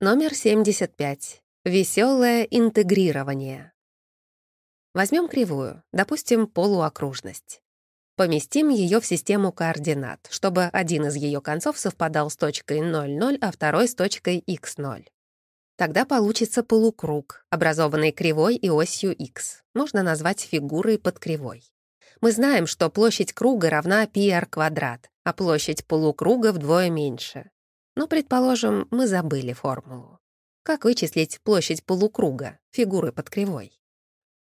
Номер 75. Веселое интегрирование. Возьмем кривую, допустим, полуокружность. Поместим ее в систему координат, чтобы один из ее концов совпадал с точкой 0,0, а второй с точкой x0. Тогда получится полукруг, образованный кривой и осью x. Можно назвать фигурой под кривой. Мы знаем, что площадь круга равна πr квадрат, а площадь полукруга вдвое меньше. Но, предположим, мы забыли формулу. Как вычислить площадь полукруга, фигуры под кривой?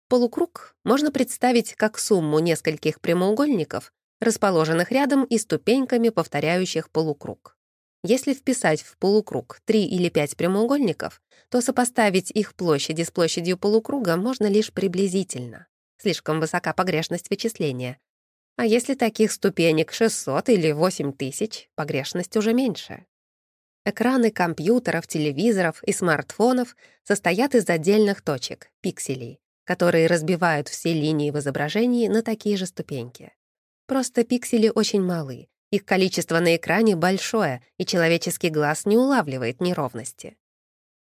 Полукруг можно представить как сумму нескольких прямоугольников, расположенных рядом и ступеньками, повторяющих полукруг. Если вписать в полукруг 3 или 5 прямоугольников, то сопоставить их площади с площадью полукруга можно лишь приблизительно. Слишком высока погрешность вычисления. А если таких ступенек 600 или 8000, погрешность уже меньше. Экраны компьютеров, телевизоров и смартфонов состоят из отдельных точек, пикселей, которые разбивают все линии в изображении на такие же ступеньки. Просто пиксели очень малы, их количество на экране большое, и человеческий глаз не улавливает неровности.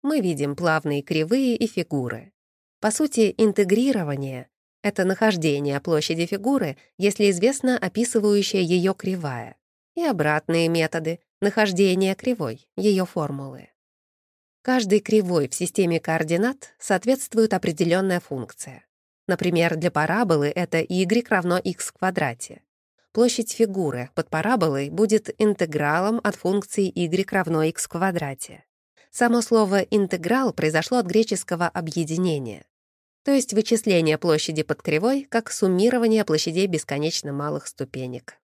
Мы видим плавные кривые и фигуры. По сути, интегрирование — это нахождение площади фигуры, если известно описывающая ее кривая, и обратные методы, нахождение кривой, ее формулы. Каждой кривой в системе координат соответствует определенная функция. Например, для параболы это y равно x в квадрате. Площадь фигуры под параболой будет интегралом от функции y равно x в квадрате. Само слово «интеграл» произошло от греческого «объединение», то есть вычисление площади под кривой как суммирование площадей бесконечно малых ступенек.